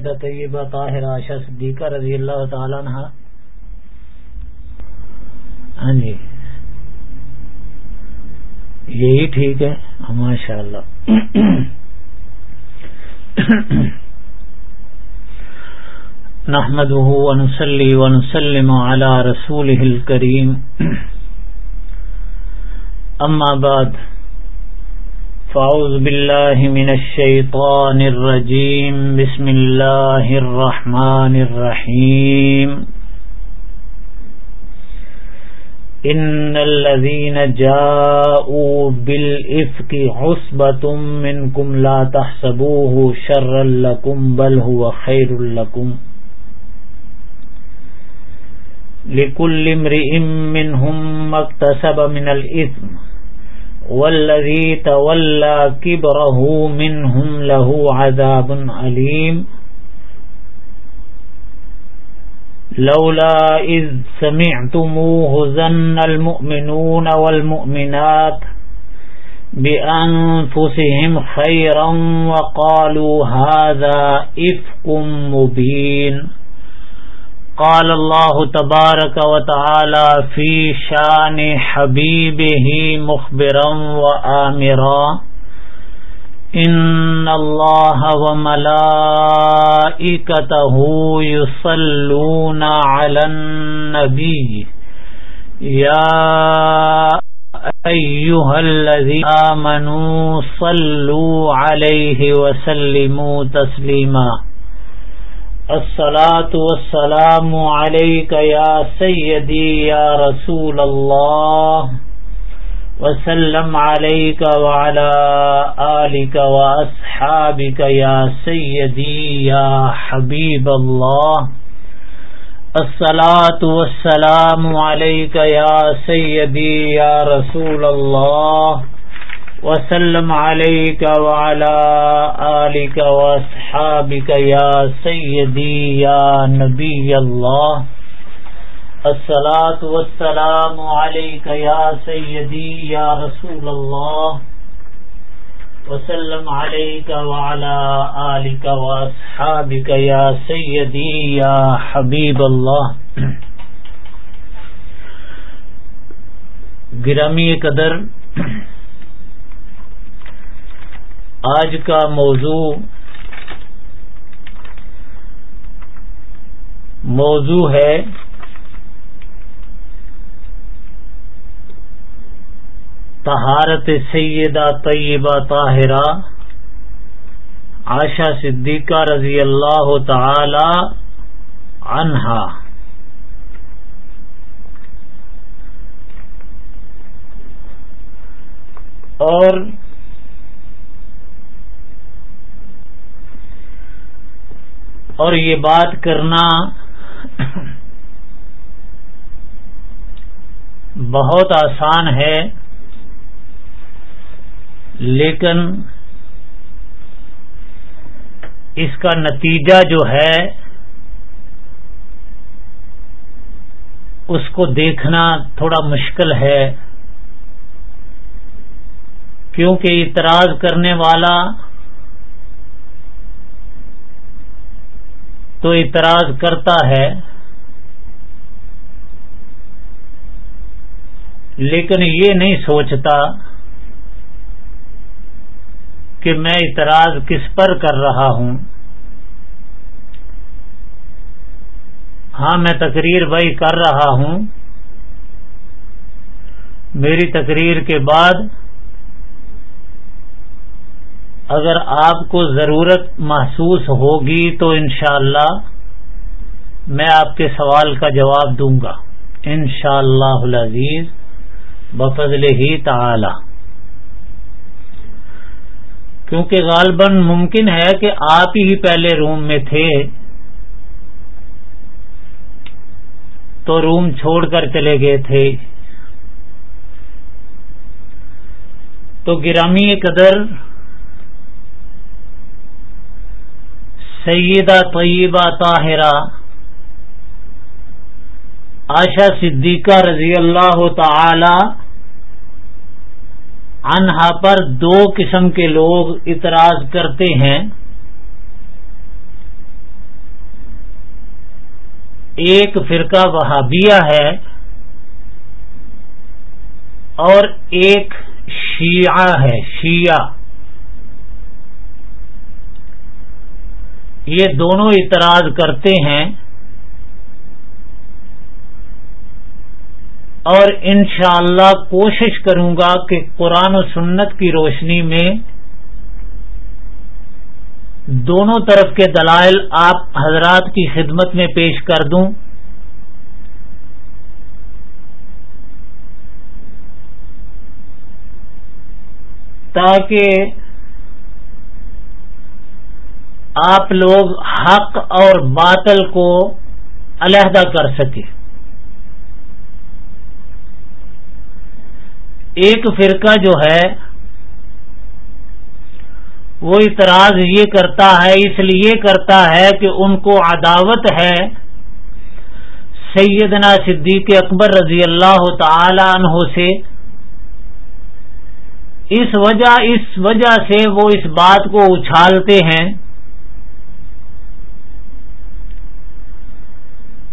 طیبہ طاہر عائشہ صدیقہ رضی اللہ تعالیٰ عنہ۔ ہاں جی۔ یہی ٹھیک ہے۔ ماشاء اللہ نحمده ونسلی ونسلم على رسوله الكريم اما بعد۔ فاعوذ بالله من الشيطان الرجيم بسم الله الرحمن الرحيم ان الذين جاءوا بالافك عصبة منكم لا تحسبوه شرا لكم بل هو خير لكم لكل امرئ منهم ما اكتسب من الاثم والذي تولى كبره منهم له عذاب عليم لولا إذ سمعتموه زن المؤمنون والمؤمنات بأنفسهم خيرا وقالوا هذا إفق مبين۔ قال الله تبارك وتعالى في شان حبيبه مخبرا وآمرا إن الله وملائكته يصلون على النبي يا أيها الذين آمنوا صلوا عليه وسلموا تسليما السلاۃ والسلام علیک یا سیدی یا رسول اللہ وسلم علیک وعلى آلک واصحابک یا سیدی یا حبیب اللہ السلاۃ والسلام علیک یا سیدی یا رسول اللہ وسلم عليك وعلى آلك واصحابك يا سيدي يا نبي الله. الصلاة والسلام عليك يا سيدي يا رسول الله. وسلم عليك وعلى آلك واصحابك يا سيدي يا حبيب الله. گرامی قدر آج کا موضوع موضوع ہے طہارت سیدہ طیبہ طاہرہ آشا صدیقہ رضی اللہ تعالی عنہا۔ اور اور یہ بات کرنا بہت آسان ہے، لیکن اس کا نتیجہ جو ہے، اس کو دیکھنا تھوڑا مشکل ہے، کیونکہ اعتراض کرنے والا تو اعتراض کرتا ہے۔ لیکن یہ نہیں سوچتا کہ میں اعتراض کس پر کر رہا ہوں۔ ہاں میں تقریر بھائی کر رہا ہوں۔ میری تقریر کے بعد اگر آپ کو ضرورت محسوس ہوگی تو انشاءاللہ اللہ میں آپ کے سوال کا جواب دوں گا۔ ان شاء اللہ عزیز بفضل ہی تعالی۔ کیونکہ غالباً ممکن ہے کہ آپ ہی پہلے روم میں تھے، تو روم چھوڑ کر چلے گئے تھے۔ تو گرامی قدر سیدہ طیبہ طاہرہ آشا صدیقہ رضی اللہ تعالی عنہا پر دو قسم کے لوگ اعتراض کرتے ہیں۔ ایک فرقہ وہابیہ ہے اور ایک شیعہ ہے، شیعہ۔ یہ دونوں اعتراض کرتے ہیں اور انشاءاللہ اللہ کوشش کروں گا کہ قرآن و سنت کی روشنی میں دونوں طرف کے دلائل آپ حضرات کی خدمت میں پیش کر دوں۔ تاکہ آپ لوگ حق اور باطل کو علیحدہ کر سکے ایک فرقہ جو ہے، وہ اعتراض یہ کرتا ہے، اس لیے کرتا ہے کہ ان کو عداوت ہے۔ سیدنا صدیق اکبر رضی اللہ تعالی عنہ سے۔ اس وجہ اس وجہ سے وہ اس بات کو اچھالتے ہیں۔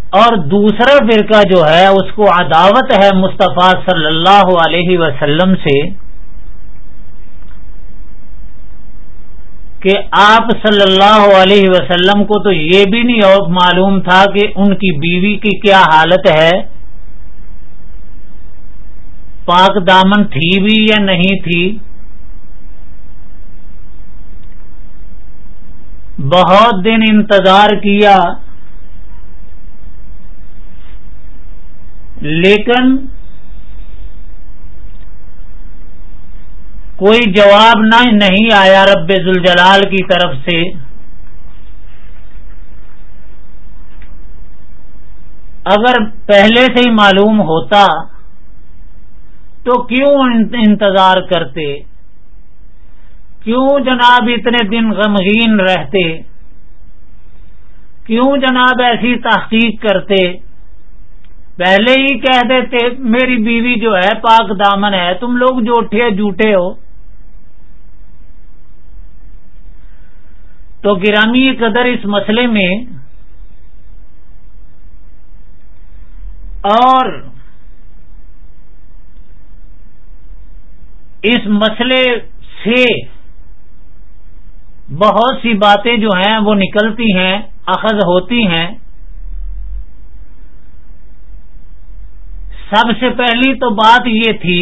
اور دوسرا فرقہ جو ہے، اس کو عداوت ہے مصطفیٰ صلی اللہ علیہ وسلم سے، کہ آپ صلی اللہ علیہ وسلم کو تو یہ بھی نہیں معلوم تھا کہ ان کی بیوی کی کیا حالت ہے۔ پاک دامن تھی بھی یا نہیں تھی؟ بہت دن انتظار کیا۔ لیکن کوئی جواب نہ نہیں آیا رب ذوالجلال کی طرف سے۔ اگر پہلے سے ہی معلوم ہوتا تو کیوں انتظار کرتے؟ کیوں جناب اتنے دن غمگین رہتے؟ کیوں جناب ایسی تحقیق کرتے؟ پہلے ہی کہہ دیتے، میری بیوی جو ہے پاک دامن ہے، تم لوگ جو اٹھے جھوٹے ہو۔ تو گرامی قدر اس مسئلے میں اور اس مسئلے سے بہت سی باتیں جو ہیں وہ نکلتی ہیں، اخذ ہوتی ہیں۔ سب سے پہلی تو بات یہ تھی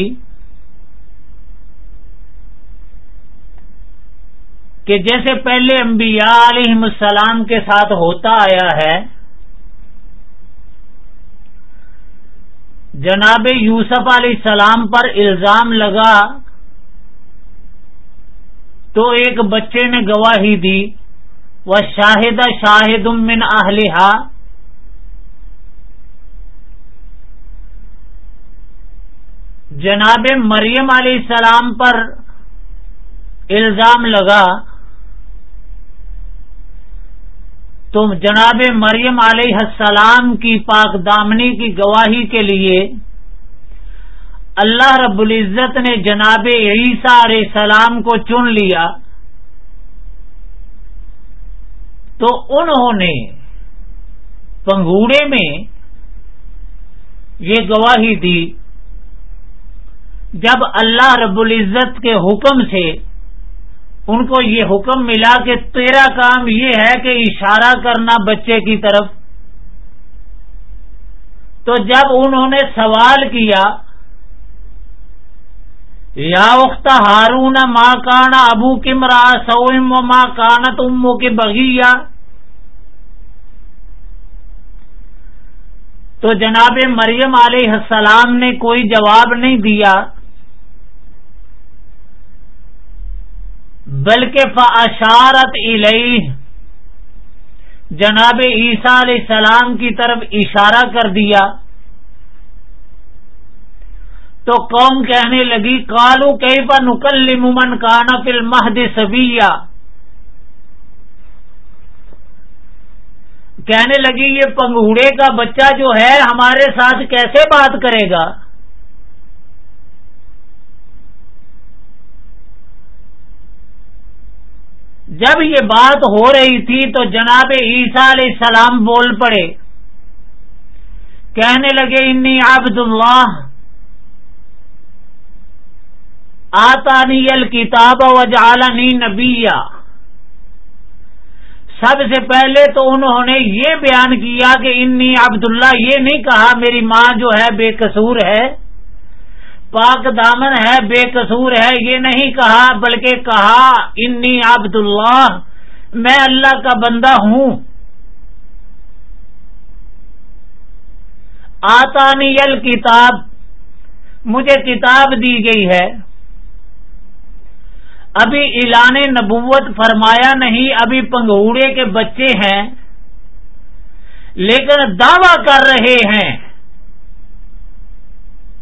کہ جیسے پہلے انبیاء علیہ السلام کے ساتھ ہوتا آیا ہے، جناب یوسف علیہ السلام پر الزام لگا تو ایک بچے نے گواہی دی وہ شاہد شاہد من اہلیہ جناب مریم علیہ السلام پر الزام لگا، تو جناب مریم علیہ السلام کی پاک دامنی کی گواہی کے لیے اللہ رب العزت نے جناب عیسیٰ علیہ السلام کو چن لیا۔ تو انہوں نے پنگوڑے میں یہ گواہی دی جب اللہ رب العزت کے حکم سے ان کو یہ حکم ملا کہ تیرا کام یہ ہے کہ اشارہ کرنا بچے کی طرف، تو جب انہوں نے سوال کیا، یا وقت ہارون ماں کانا ابو کم را سوئم و ماں کانت امو کے بغیا تو جناب مریم علیہ السلام نے کوئی جواب نہیں دیا۔ بلکہ فاشارت علیہ جناب عیسیٰ علیہ السلام کی طرف اشارہ کر دیا۔ تو قوم کہنے لگی کالو کئی پر نکل ممن کانا فل مہد سبیا کہنے لگی، یہ پنگوڑے کا بچہ جو ہے، ہمارے ساتھ کیسے بات کرے گا؟ جب یہ بات ہو رہی تھی تو جناب عیسیٰ علیہ السلام بول پڑے۔ کہنے لگے، انی عبد اللہ۔ آتانی الکتاب وجعلنی نبیہ سب سے پہلے تو انہوں نے یہ بیان کیا کہ انی عبداللہ یہ نہیں کہا میری ماں جو ہے بے قصور ہے۔ پاک دامن ہے، بے قصور ہے، یہ نہیں کہا، بلکہ کہا، انی عبداللہ، میں اللہ کا بندہ ہوں۔ آتانی الکتاب، مجھے کتاب دی گئی ہے۔ ابھی اعلان نبوت فرمایا نہیں، ابھی پنگوڑے کے بچے ہیں، لیکن دعوی کر رہے ہیں۔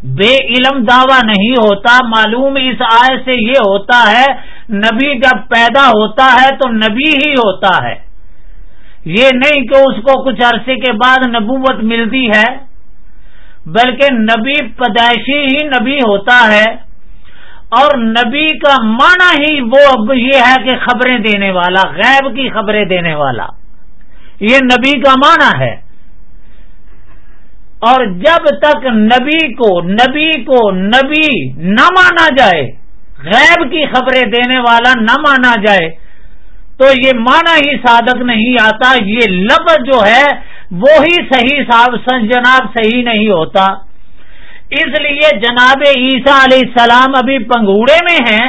بے علم دعوی نہیں ہوتا، معلوم اس آئے سے یہ ہوتا ہے، نبی جب پیدا ہوتا ہے تو نبی ہی ہوتا ہے۔ یہ نہیں کہ اس کو کچھ عرصے کے بعد نبوت ملتی ہے، بلکہ نبی پیدائشی ہی نبی ہوتا ہے۔ اور نبی کا معنی ہی وہ یہ ہے کہ خبریں دینے والا، غیب کی خبریں دینے والا۔ یہ نبی کا معنی ہے۔ اور جب تک نبی کو نبی کو نبی نہ مانا جائے، غیب کی خبریں دینے والا نہ مانا جائے، تو یہ معنی ہی صادق نہیں آتا، یہ لفظ جو ہے وہی صحیح جناب صحیح نہیں ہوتا۔ اس لیے جناب عیسیٰ علیہ السلام ابھی پنگوڑے میں ہیں،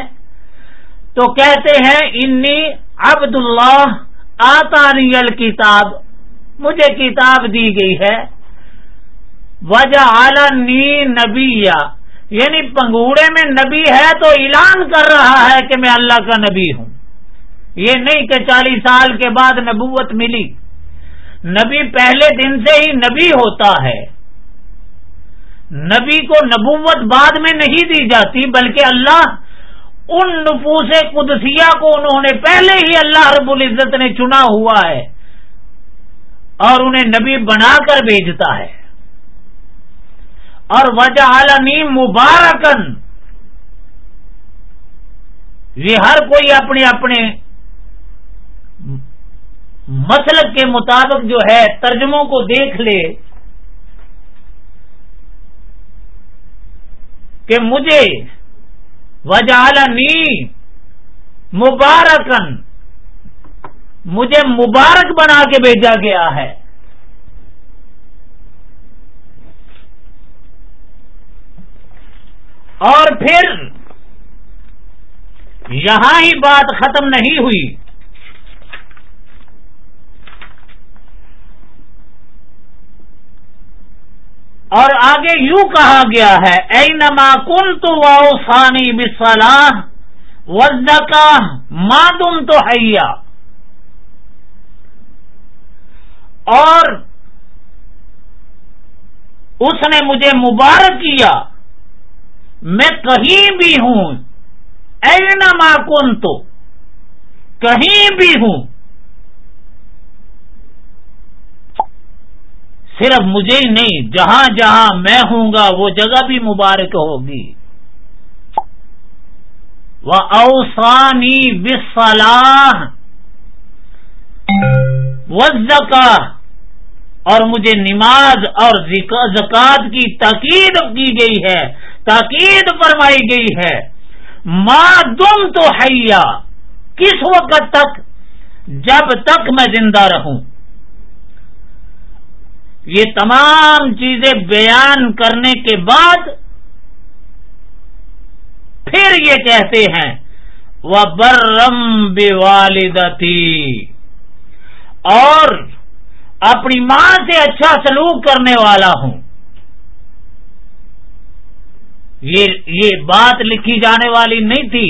تو کہتے ہیں، انی عبد اللہ آتانی الکتاب، مجھے کتاب دی گئی ہے۔ وجہ اعلی نبی یعنی پنگوڑے میں نبی ہے تو اعلان کر رہا ہے کہ میں اللہ کا نبی ہوں۔ یہ نہیں کہ چالیس سال کے بعد نبوت ملی۔ نبی پہلے دن سے ہی نبی ہوتا ہے۔ نبی کو نبوت بعد میں نہیں دی جاتی، بلکہ اللہ ان نفوس قدسیہ کو انہوں نے پہلے ہی اللہ رب العزت نے چنا ہوا ہے اور انہیں نبی بنا کر بھیجتا ہے۔ اور وجہ عالمی مبارکن یہ ہر کوئی اپنے اپنے مسلک کے مطابق جو ہے ترجموں کو دیکھ لے کہ مجھے وجالنی مبارکن مجھے مبارک بنا کے بھیجا گیا ہے۔ اور پھر یہاں ہی بات ختم نہیں ہوئی۔ اور آگے یوں کہا گیا ہے اے نما کن تو واؤ سانی بسلاح وز کا مادم تو حیا۔ اور اس نے مجھے مبارک کیا۔ میں کہیں بھی ہوں اے نما کن تو کہیں بھی ہوں، صرف مجھے ہی نہیں، جہاں جہاں میں ہوں گا، وہ جگہ بھی مبارک ہوگی۔ وہ اوسانی بسلاح وزکا اور مجھے نماز اور زکات کی تاکید کی گئی ہے۔ تاکید فرمائی گئی ہے۔ ماں تم تو حیا، کس وقت تک؟ جب تک میں زندہ رہوں۔ یہ تمام چیزیں بیان کرنے کے بعد پھر یہ کہتے ہیں وہ برم بے والدتی اور اپنی ماں سے اچھا سلوک کرنے والا ہوں۔ یہ یہ بات لکھی جانے والی نہیں تھی۔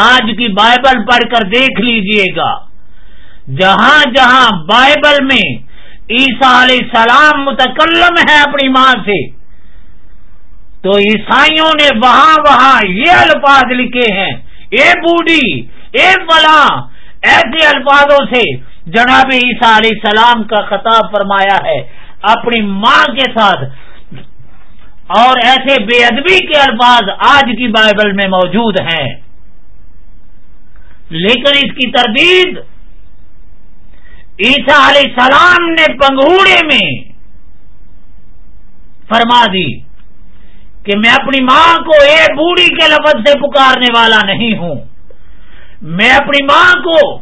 آج کی بائبل پڑھ کر دیکھ لیجیے گا۔ جہاں جہاں بائبل میں عیسیٰ علیہ السلام متکلم ہے اپنی ماں سے، تو عیسائیوں نے وہاں وہاں یہ الفاظ لکھے ہیں، اے بوڑھی، اے فلاں، ایسے الفاظوں سے جناب عیسیٰ علیہ السلام کا خطاب فرمایا ہے۔ اپنی ماں کے ساتھ اور ایسے بے ادبی کے الفاظ آج کی بائبل میں موجود ہیں۔ لیکن اس کی تردید عیسیٰ علیہ السلام نے پنگوڑے میں فرما دی کہ میں اپنی ماں کو ایک بوڑھی کے لفظ سے پکارنے والا نہیں ہوں۔ میں اپنی ماں کو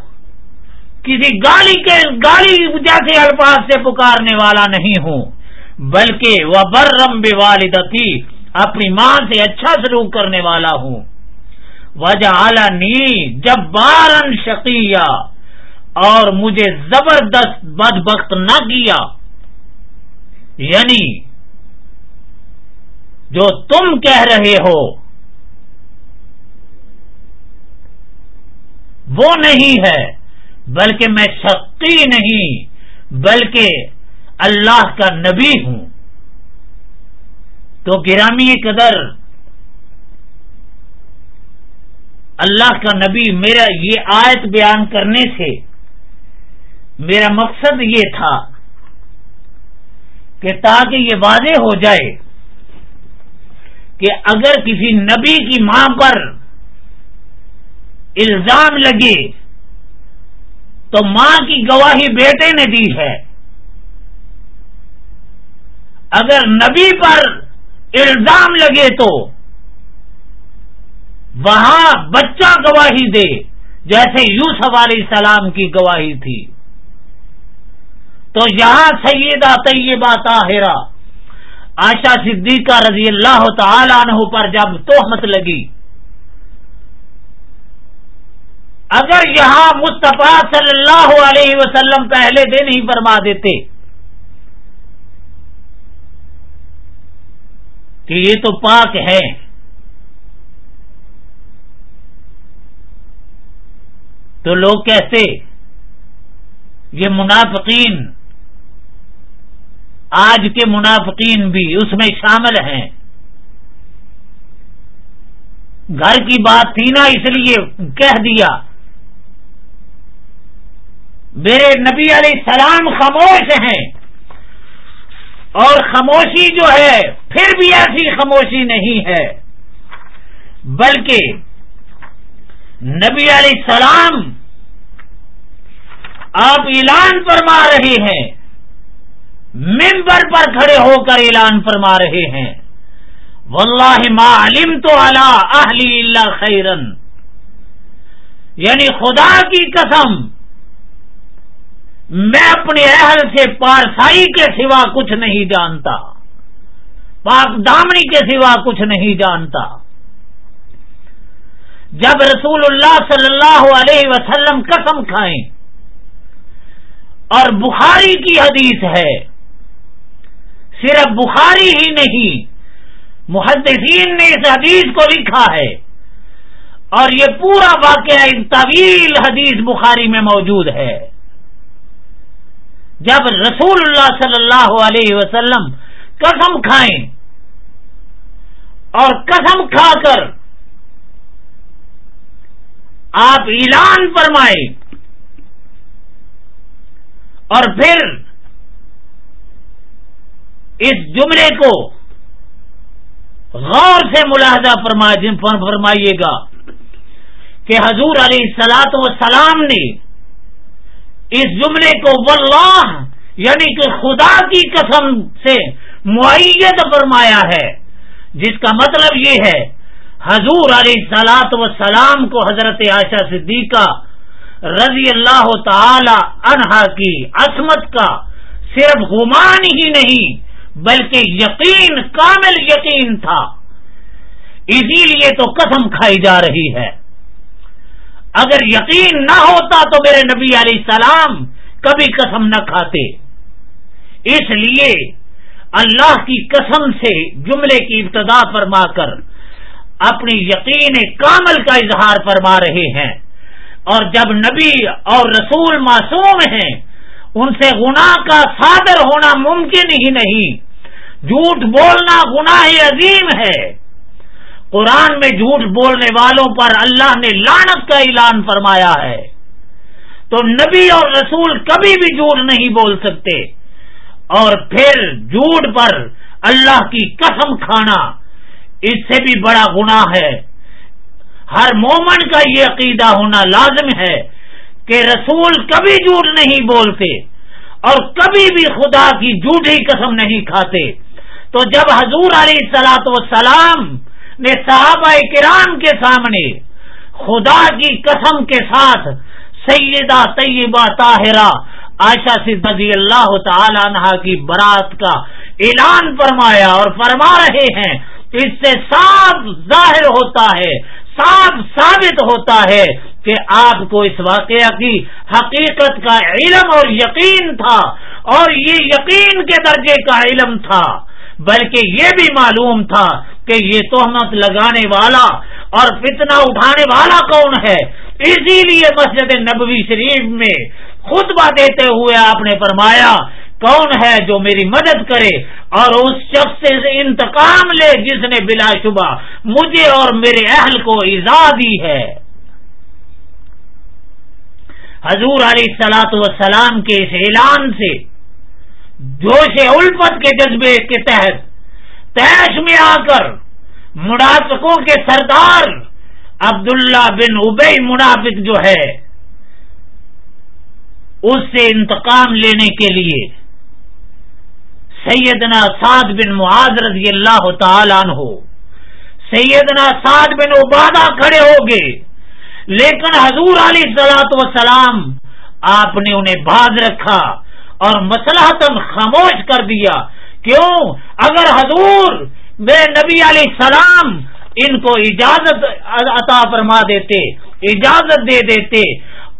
کسی گالی کے گالی جیسے الفاظ سے پکارنے والا نہیں ہوں۔ بلکہ وہ برم بے والدتی اپنی ماں سے اچھا سلوک کرنے والا ہوں۔ وجہ اعلی نی جب بارن شقیہ اور مجھے زبردست بد بخت نہ کیا۔ یعنی جو تم کہہ رہے ہو، وہ نہیں ہے، بلکہ میں شقی نہیں، بلکہ اللہ کا نبی ہوں۔ تو گرامی قدر اللہ کا نبی میرا یہ آیت بیان کرنے سے میرا مقصد یہ تھا کہ تاکہ یہ واضح ہو جائے کہ اگر کسی نبی کی ماں پر الزام لگے تو ماں کی گواہی بیٹے نے دی ہے۔ اگر نبی پر الزام لگے تو وہاں بچہ گواہی دے جیسے یوسف علیہ السلام کی گواہی تھی۔ تو یہاں سیدہ طیبہ طاہرہ آشا صدیقہ رضی اللہ تعالی عنہ پر جب توہمت لگی، اگر یہاں مصطفیٰ صلی اللہ علیہ وسلم پہلے دن ہی فرما دیتے کہ یہ تو پاک ہے۔ تو لوگ کہتے یہ منافقین، آج کے منافقین بھی اس میں شامل ہیں۔ گھر کی بات تھی نا، اس لیے کہہ دیا۔ میرے نبی علیہ السلام خاموش ہیں۔ اور خاموشی جو ہے، پھر بھی ایسی خاموشی نہیں ہے۔ بلکہ نبی علیہ السلام آپ اعلان فرما رہے ہیں۔ ممبر پر کھڑے ہو کر اعلان فرما رہے ہیں۔ واللہ ما علم تو اللہ اہلی اللہ خیرن۔ یعنی خدا کی قسم میں اپنے اہل سے پارسائی کے سوا کچھ نہیں جانتا، پاک دامنی کے سوا کچھ نہیں جانتا۔ جب رسول اللہ صلی اللہ علیہ وسلم قسم کھائیں اور بخاری کی حدیث ہے، صرف بخاری ہی نہیں، محدثین نے اس حدیث کو لکھا ہے۔ اور یہ پورا واقعہ طویل حدیث بخاری میں موجود ہے۔ جب رسول اللہ صلی اللہ علیہ وسلم قسم کھائیں اور قسم کھا کر آپ اعلان فرمائے اور پھر اس جملے کو غور سے ملاحظہ فرمائیے گا کہ حضور علیہ سلاط و سلام نے اس جملے کو واللہ یعنی کہ خدا کی قسم سے معیت فرمایا ہے، جس کا مطلب یہ ہے، حضور علیہ سلاط و سلام کو حضرت عائشہ صدیقہ رضی اللہ تعالی عنہا کی عصمت کا صرف گمان ہی نہیں، بلکہ یقین، کامل یقین تھا۔ اسی لیے تو قسم کھائی جا رہی ہے۔ اگر یقین نہ ہوتا تو میرے نبی علیہ السلام کبھی قسم نہ کھاتے۔ اس لیے اللہ کی قسم سے جملے کی ابتدا فرما کر اپنی یقین کامل کا اظہار فرما رہے ہیں۔ اور جب نبی اور رسول معصوم ہیں، ان سے گناہ کا صادر ہونا ممکن ہی نہیں۔ جھوٹ بولنا گناہ عظیم ہے۔ قرآن میں جھوٹ بولنے والوں پر اللہ نے لانت کا اعلان فرمایا ہے۔ تو نبی اور رسول کبھی بھی جھوٹ نہیں بول سکتے۔ اور پھر جھوٹ پر اللہ کی قسم کھانا، اس سے بھی بڑا گنا ہے۔ ہر مومن کا یہ عقیدہ ہونا لازم ہے کہ رسول کبھی جھوٹ نہیں بولتے اور کبھی بھی خدا کی جھوٹی قسم نہیں کھاتے۔ تو جب حضور علیہ سلاۃ وسلام نے صحابہ کرام کے سامنے، خدا کی قسم کے ساتھ سیدہ طیبہ طاہرہ آشا رضی اللہ تعالی عنہ کی برات کا اعلان فرمایا اور فرما رہے ہیں، اس سے صاف ظاہر ہوتا ہے، صاف ثابت ہوتا ہے کہ آپ کو اس واقعہ کی حقیقت کا علم اور یقین تھا، اور یہ یقین کے درجے کا علم تھا۔ بلکہ یہ بھی معلوم تھا کہ یہ تہمت لگانے والا اور فتنہ اٹھانے والا کون ہے؟ اسی لیے مسجد نبوی شریف میں خطبہ دیتے ہوئے آپ نے فرمایا، کون ہے جو میری مدد کرے اور اس شخص سے انتقام لے جس نے بلا شبہ مجھے اور میرے اہل کو ایزا دی ہے؟ حضور علیہ سلاۃ وسلام کے اس اعلان سے جوش الفت کے جذبے کے تحت تیش میں آ کر منافقوں کے سردار عبداللہ بن ابئی منافق جو ہے، اس سے انتقام لینے کے لیے سیدنا سعد بن معاذ رضی اللہ تعالیٰ عنہ، سیدنا سعد بن عبادہ کھڑے ہو گئے، لیکن حضور علی سلاۃ وسلام آپ نے انہیں باز رکھا۔ اور مسلح خاموش کر دیا۔ کیوں؟ اگر حضور بے نبی علیہ السلام ان کو اجازت عطا فرما دیتے، اجازت دے دیتے،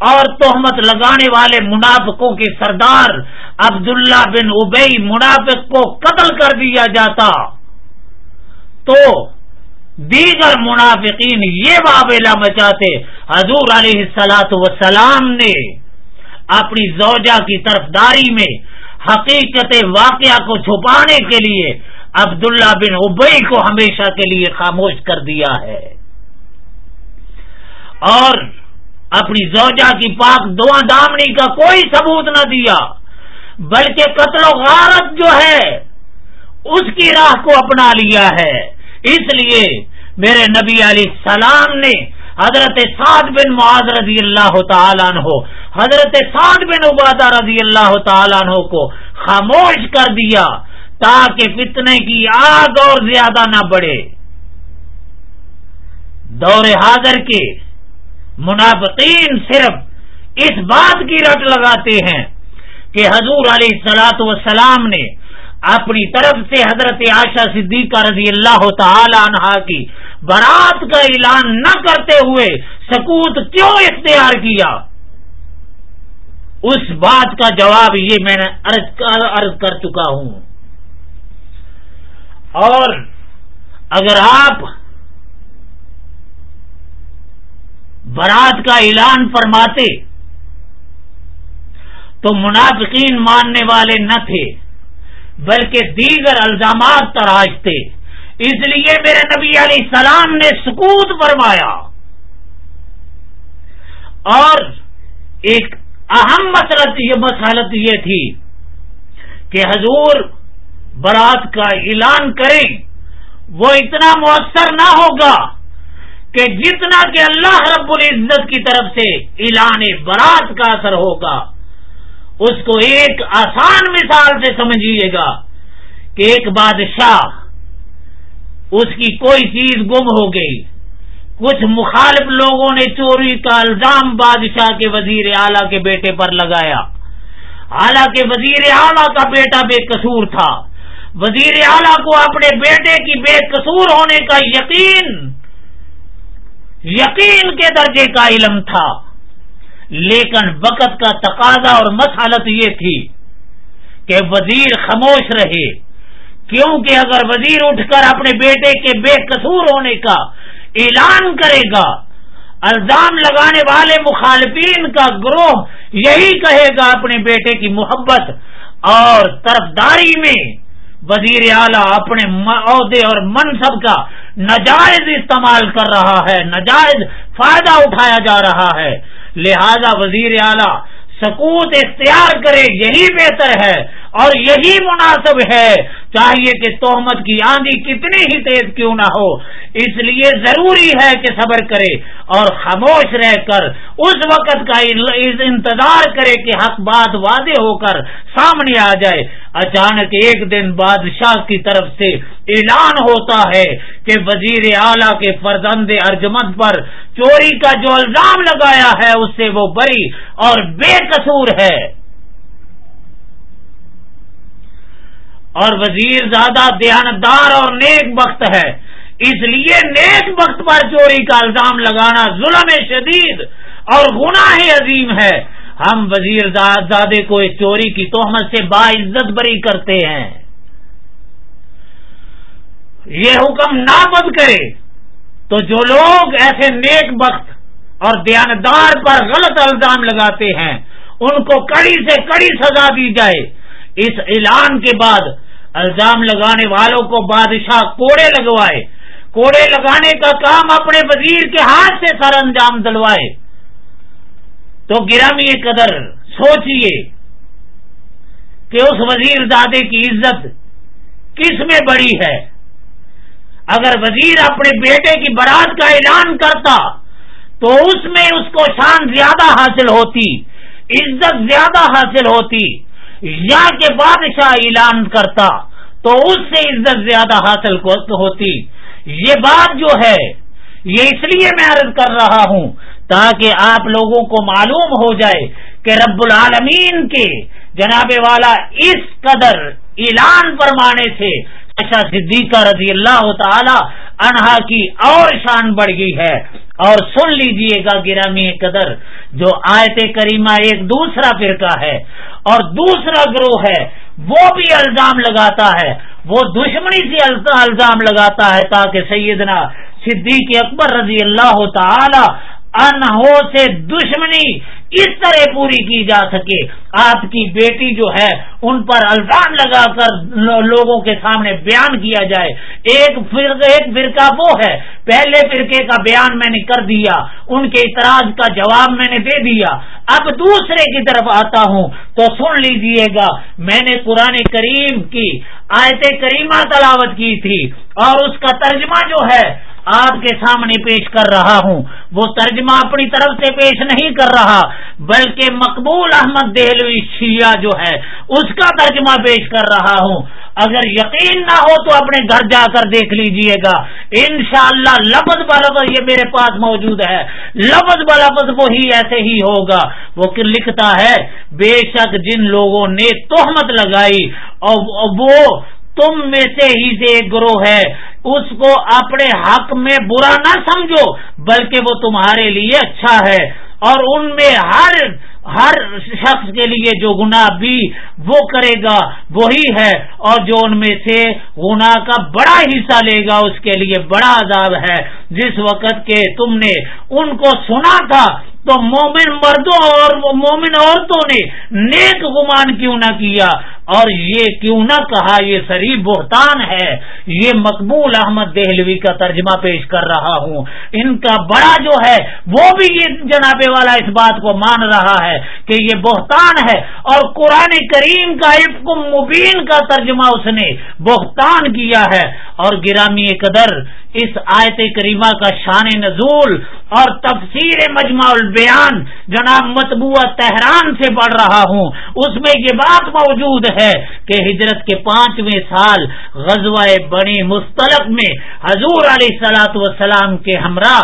اور تہمت لگانے والے منافقوں کے سردار عبداللہ بن ابئی منافق کو قتل کر دیا جاتا، تو دیگر منافقین یہ بابیلا مچاتے۔ حضور علیہ سلاۃ وسلام نے اپنی زوجہ کی طرفداری میں حقیقت واقعہ کو چھپانے کے لیے عبداللہ بن ابئی کو ہمیشہ کے لیے خاموش کر دیا ہے۔ اور اپنی زوجہ کی پاک دعا دامنی کا کوئی ثبوت نہ دیا، بلکہ قتل و غارت جو ہے، اس کی راہ کو اپنا لیا ہے۔ اس لیے میرے نبی علیہ السلام نے حضرت سعد بن معاذ رضی اللہ تعالیٰ عنہ، حضرت سعد بن عبادہ رضی اللہ تعالیٰ عنہ کو خاموش کر دیا تاکہ فتنے کی آگ اور زیادہ نہ بڑھے۔ دور حاضر کے منافقین صرف اس بات کی رٹ لگاتے ہیں کہ حضور علیہ سلاۃ وسلام نے اپنی طرف سے حضرت عاشا صدیقہ رضی اللہ تعالی عنہا کی برات کا اعلان نہ کرتے ہوئے سکوت کیوں اختیار کیا؟ اس بات کا جواب یہ میں نے عرض کر چکا ہوں۔ اور اگر آپ برات کا اعلان فرماتے تو منافقین ماننے والے نہ تھے، بلکہ دیگر الزامات تراشتے اس لیے میرے نبی علیہ السلام نے سکوت فرمایا۔ اور ایک اہم مسلط یہ مسالت یہ تھی کہ حضور برات کا اعلان کریں، وہ اتنا مؤثر نہ ہوگا کہ جتنا کہ اللہ رب العزت کی طرف سے اعلان برات کا اثر ہوگا، اس کو ایک آسان مثال سے سمجھیے گا کہ ایک بادشاہ اس کی کوئی چیز گم ہو گئی۔ کچھ مخالف لوگوں نے چوری کا الزام بادشاہ کے وزیر اعلی کے بیٹے پر لگایا۔ حالانکہ وزیر اعلی کا بیٹا بے قصور تھا۔ وزیر اعلی کو اپنے بیٹے کی بے قصور ہونے کا یقین یقین کے درجے کا علم تھا۔ لیکن وقت کا تقاضا اور مسالت یہ تھی کہ وزیر خاموش رہے۔ کیونکہ اگر وزیر اٹھ کر اپنے بیٹے کے بے قصور ہونے کا اعلان کرے گا، الزام لگانے والے مخالفین کا گروہ یہی کہے گا اپنے بیٹے کی محبت اور طرفداری میں وزیر اعلی اپنے عہدے اور منصب کا نجائز استعمال کر رہا ہے، نجائز فائدہ اٹھایا جا رہا ہے۔ لہذا وزیر اعلی سکوت اختیار کرے، یہی بہتر ہے۔ اور یہی مناسب ہے۔ چاہیے کہ تہمت کی آندھی کتنی ہی تیز کیوں نہ ہو۔ اس لیے ضروری ہے کہ صبر کرے اور خاموش رہ کر اس وقت کا انتظار کرے کہ حق بات واضح ہو کر سامنے آ جائے۔ اچانک ایک دن بادشاہ کی طرف سے اعلان ہوتا ہے کہ وزیر اعلی کے فرزند ارجمند پر چوری کا جو الزام لگایا ہے، اس سے وہ بری اور بے قصور ہے۔ اور وزیر زیادہ دیانتدار اور نیک وقت ہے۔ اس لیے نیک وقت پر چوری کا الزام لگانا ظلم شدید اور گناہ عظیم ہے۔ ہم وزیر زادے کو اس چوری کی تہمت سے باعزت بری کرتے ہیں۔ یہ حکم نافذ کرے۔ تو جو لوگ ایسے نیک وقت اور دیانتدار پر غلط الزام لگاتے ہیں، ان کو کڑی سے کڑی سزا دی جائے۔ اس اعلان کے بعد الزام لگانے والوں کو بادشاہ کوڑے لگوائے۔ کوڑے لگانے کا کام اپنے وزیر کے ہاتھ سے سر انجام دلوائے۔ تو گرامی قدر سوچئے کہ اس وزیر زادے کی عزت کس میں بڑی ہے۔ اگر وزیر اپنے بیٹے کی برات کا اعلان کرتا تو اس میں اس کو شان زیادہ حاصل ہوتی، عزت زیادہ حاصل ہوتی۔ یا کہ بادشاہ اعلان کرتا تو اس سے عزت زیادہ حاصل ہوتی۔ یہ بات جو ہے، یہ اس لیے میں عرض کر رہا ہوں تاکہ آپ لوگوں کو معلوم ہو جائے کہ رب العالمین کے جناب والا اس قدر اعلان فرمانے سے اچھا صدیقہ رضی اللہ تعالی انہا کی اور شان بڑھ گئی ہے۔ اور سن لیجیے گا گرامی قدر، جو آیت کریمہ ایک دوسرا فرقہ ہے اور دوسرا گروہ ہے، وہ بھی الزام لگاتا ہے، وہ دشمنی سے الزام لگاتا ہے، تاکہ سیدنا صدیق اکبر رضی اللہ تعالی انہوں سے دشمنی اس طرح پوری کی جا سکے؟ آپ کی بیٹی جو ہے، ان پر الزام لگا کر لوگوں کے سامنے بیان کیا جائے۔ ایک فرقہ ایک فرقہ وہ ہے، پہلے فرقے کا بیان میں نے کر دیا، ان کے اعتراض کا جواب میں نے دے دیا۔ اب دوسرے کی طرف آتا ہوں، تو سن لیجیے گا، میں نے قرآن کریم کی آیت کریمہ تلاوت کی تھی، اور اس کا ترجمہ جو ہے آپ کے سامنے پیش کر رہا ہوں۔ وہ ترجمہ اپنی طرف سے پیش نہیں کر رہا، بلکہ مقبول احمد دہلوی شیعہ جو ہے، اس کا ترجمہ پیش کر رہا ہوں۔ اگر یقین نہ ہو تو اپنے گھر جا کر دیکھ لیجیے گا۔ انشاءاللہ اللہ لفظ یہ میرے پاس موجود ہے۔ لفظ بلفظ وہی ایسے ہی ہوگا۔ وہ لکھتا ہے، بے شک جن لوگوں نے تہمت لگائی، اور وہ تم میں سے ہی سے ایک گروہ ہے۔ اس کو اپنے حق میں برا نہ سمجھو، بلکہ وہ تمہارے لیے اچھا ہے۔ اور ان میں ہر ہر شخص کے لیے جو گناہ بھی وہ کرے گا، وہی ہے۔ اور جو ان میں سے گناہ کا بڑا حصہ لے گا، اس کے لیے بڑا عذاب ہے۔ جس وقت کے تم نے ان کو سنا تھا، تو مومن مردوں اور مومن عورتوں نے نیک گمان کیوں نہ کیا؟ اور یہ کیوں نہ کہا یہ سری بہتان ہے، یہ مقبول احمد دہلوی کا ترجمہ پیش کر رہا ہوں۔ ان کا بڑا جو ہے، وہ بھی یہ جناب والا اس بات کو مان رہا ہے کہ یہ بہتان ہے۔ اور قرآن کریم کا عفق مبین کا ترجمہ اس نے بہتان کیا ہے۔ اور گرامی قدر اس آیت کریمہ کا شان نزول اور تفسیر مجمع البیان جناب متبوع تہران سے پڑھ رہا ہوں۔ اس میں یہ بات موجود ہے کہ ہجرت کے پانچویں سال غزوہ بنی مستلق میں حضور علیہ سلاۃ وسلام کے ہمراہ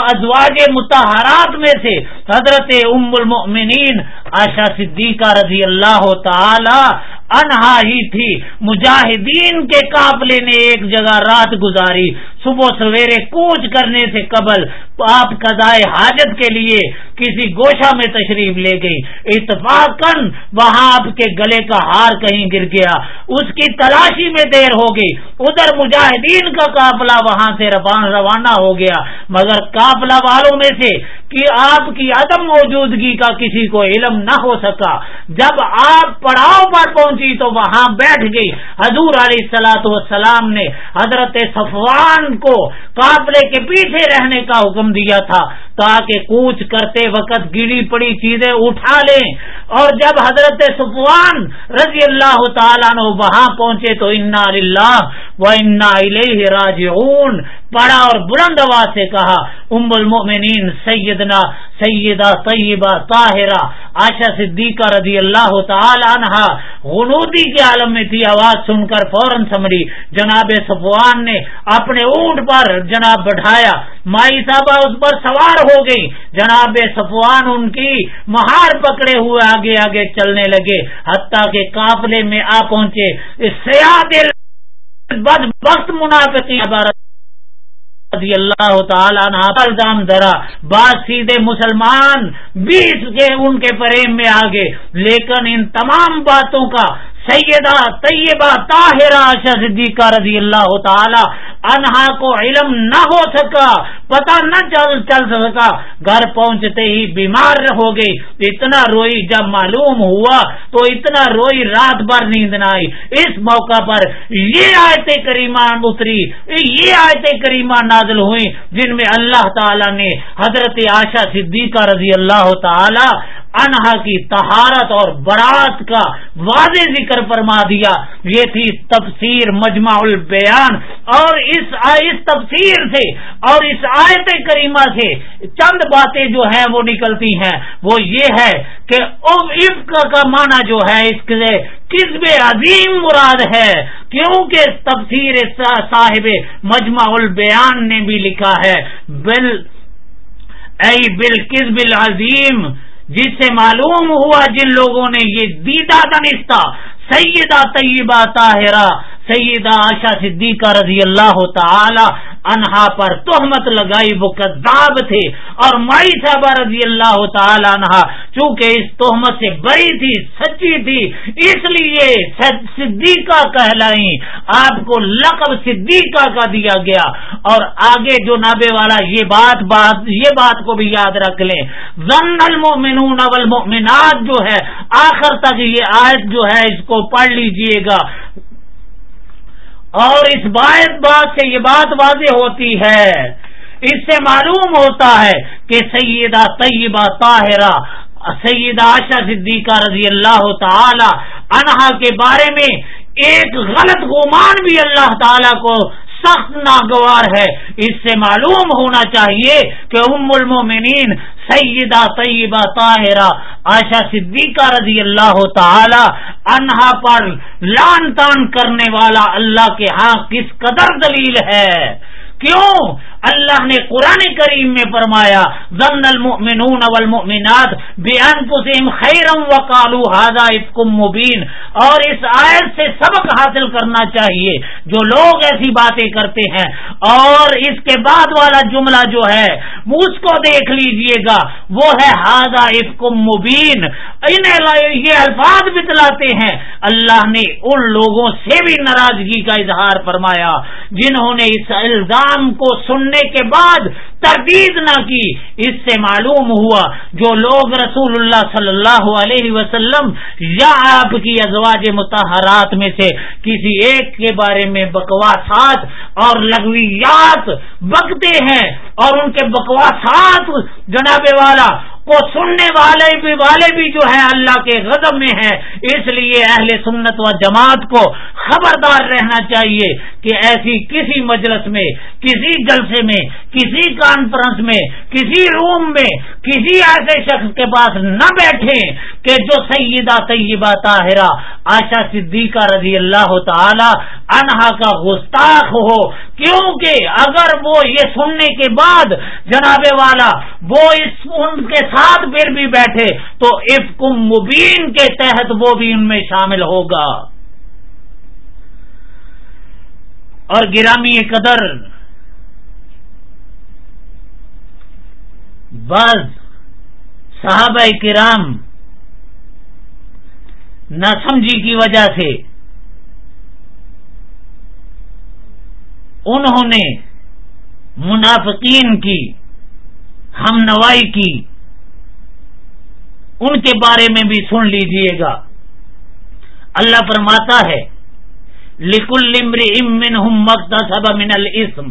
ازواج متحرات میں سے حضرت ام المؤمنین آشا صدیقہ رضی اللہ تعالی انہا ہی تھی۔ مجاہدین کے قافلے نے ایک جگہ رات گزاری۔ صبح سویرے کوچ کرنے سے قبل آپ قضائے حاجت کے لیے کسی گوشا میں تشریف لے گئی اتفاق وہاں آپ کے گلے کا ہار کہیں گر گیا۔ اس کی تلاشی میں دیر ہو گئی۔ ادھر مجاہدین کا قافلہ وہاں سے روانہ ہو گیا۔ مگر قافلہ والوں میں سے کہ آپ کی عدم موجودگی کا کسی کو علم نہ ہو سکا۔ جب آپ پڑاؤ پر پہنچی تو وہاں بیٹھ گئی۔ حضور علیہ سلاۃ والسلام نے حضرت صفوان کو قافلے کے پیچھے رہنے کا حکم دیا تھا تاکہ کوچ کرتے وقت گری پڑی چیزیں اٹھا لیں۔ اور جب حضرت سفوان رضی اللہ تعالیٰ نے وہاں پہنچے تو انا اللہ و انا راجعون پڑا اور بلند آواز سے کہا، ام المؤمنین سیدنا سیدہ، طیبہ، طاہرہ آشا صدیقہ رضی اللہ تعالی عنہ غنودی کے عالم میں تھی۔ آواز سن کر فوراً سمری۔ جناب صفوان نے اپنے اونٹ پر جناب بڑھایا مائی صاحبہ اس پر سوار ہو گئی۔ جناب صفوان ان کی مہار پکڑے ہوئے آگے آگے چلنے لگے۔ حتیٰ کے قافلے میں آ پہنچے۔ سیاد بد وقت منافقی عبارت رضی اللہ تعالیٰ الزام درا۔ بعض سیدھے مسلمان بیس کے ان کے فریم میں آگے۔ لیکن ان تمام باتوں کا سیدہ طیبہ طاہرہ صدیقہ رضی اللہ تعالی انہا کو علم نہ ہو سکا۔ پتہ نہ چل سکا، گھر پہنچتے ہی بیمار ہو گئی اتنا روئی جب معلوم ہوا تو اتنا روئی رات بھر نیند نہ آئی۔ اس موقع پر یہ آیت کریمہ اتری، یہ آیت کریمہ نازل ہوئی، جن میں اللہ تعالی نے حضرت آشا صدیقہ رضی اللہ تعالی انہا کی تہارت اور برات کا واضح ذکر فرما دیا۔ یہ تھی تفسیر مجمع البیان اور اس اس تفسیر سے اور اس آیت کریمہ سے چند باتیں جو ہیں وہ نکلتی ہیں۔ وہ یہ ہے کہ عفق کا معنی جو ہے اس کے کس عظیم مراد ہے، کیونکہ تفسیر صاحب مجمع البیان نے بھی لکھا ہے، بل اے بل کس بل عظیم جس سے معلوم ہوا جن لوگوں نے یہ دیدہ دنستہ سیدہ طیبہ طاہرہ، سیدہ آشا صدیقہ رضی اللہ تعالی انہا پر تہمت لگائی وہ کذاب تھے اور مائی صاحبہ رضی اللہ تعالی عنہا، چونکہ اس تہمت سے بڑی تھی، سچی تھی، اس لیے صدیقہ کہلائی آپ کو لقب صدیقہ کا دیا گیا۔ اور آگے جو نابے والا یہ بات بات، یہ بات کو بھی یاد رکھ لیں۔ زن المؤمنون والمؤمنات جو ہے، آخر تک یہ آیت جو ہے، اس کو پڑھ لیجیے گا۔ اور اس بات بات سے یہ بات واضح ہوتی ہے۔ اس سے معلوم ہوتا ہے کہ سیدہ طیبہ طاہرہ، سیدہ آشا صدیقہ رضی اللہ تعالی انہا کے بارے میں ایک غلط گمان بھی اللہ تعالی کو سخت ناگوار ہے۔ اس سے معلوم ہونا چاہیے کہ ام المومنین سیدہ طیبہ طاہرہ آشا صدیقہ رضی اللہ تعالی انہا پر لان تان کرنے والا اللہ کے ہاں کس قدر دلیل ہے۔ کیوں؟ اللہ نے قرآن کریم میں فرمایا زن المؤمنون والمؤمنات بانفسهم خیرا وقالوا هذا افکم مبین۔ اور اس آیت سے سبق حاصل کرنا چاہیے۔ جو لوگ ایسی باتیں کرتے ہیں، اور اس کے بعد والا جملہ جو ہے، اس کو دیکھ لیجیے گا۔ وہ ہے ہاضا افکم مبین۔ یہ الفاظ بتلاتے ہیں۔ اللہ نے ان لوگوں سے بھی ناراضگی کا اظہار فرمایا، جنہوں نے اس الزام کو سننے کے بعد تردید نہ کی۔ اس سے معلوم ہوا جو لوگ رسول اللہ صلی اللہ علیہ وسلم یا آپ کی ازواج متحرات میں سے کسی ایک کے بارے میں بکواسات اور لغویات بکتے ہیں اور ان کے بکواسات جناب والا کو سننے والے بھی والے بھی جو ہے اللہ کے غضب میں ہیں، اس لیے اہل سنت و جماعت کو خبردار رہنا چاہیے کہ ایسی کسی مجلس میں، کسی جلسے میں، کسی کانفرنس میں، کسی روم میں، کسی ایسے شخص کے پاس نہ بیٹھے کہ جو سیدہ طیبہ طاہرہ آشا صدیقہ رضی اللہ تعالی انہا کا گستاخ ہو۔ کیونکہ اگر وہ یہ سننے کے بعد جناب والا وہ اس ان کے ساتھ پھر بھی بیٹھے تو افکم مبین کے تحت وہ بھی ان میں شامل ہوگا۔ اور گرامی قدر بعض صحابہ کرام نہ سمجھی کی وجہ سے انہوں نے منافقین کی، ہم نوائی کی ان کے بارے میں بھی سن لیجیے گا۔ اللہ فرماتا ہے لکل امن من الاسم